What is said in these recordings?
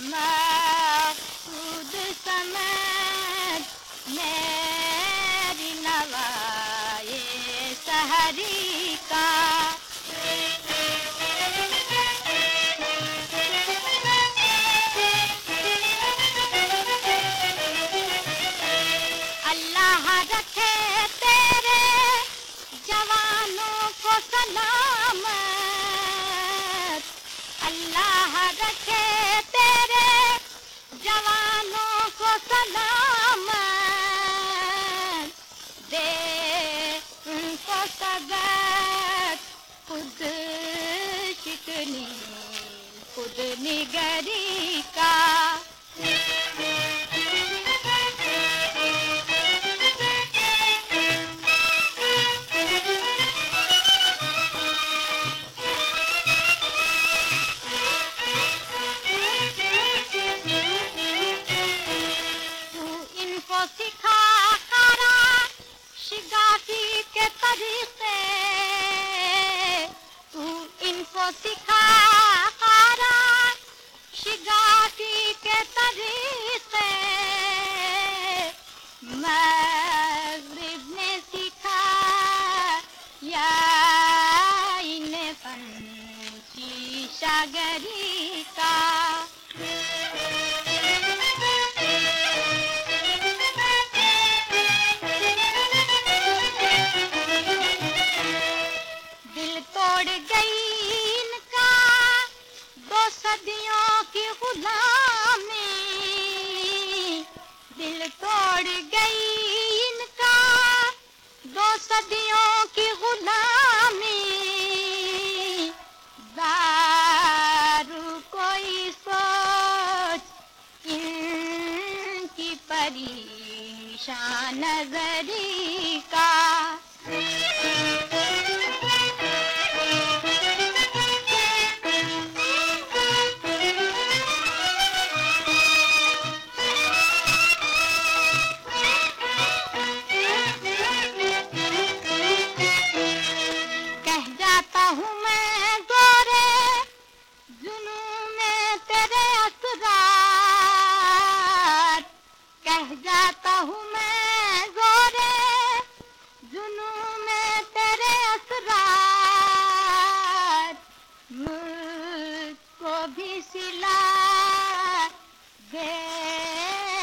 خود سمت میری نوائے سہری کا اللہ رکھے تیرے جوانوں کو سلام خود نگری کا تو ان کو سکھا صدیوں کی غلامی دل توڑ گئی ان کا، دو صدیوں کی غلامی۔ دارو کوئی سوچ ان کی پریشان نظری کا۔ بھی سلا دے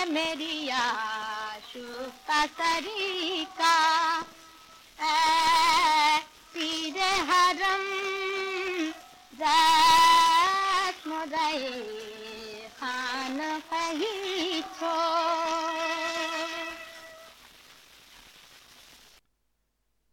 میری آشو کا طریقہ۔ اے پیر حرم رسم مرے خان کہیں چھوڑ۔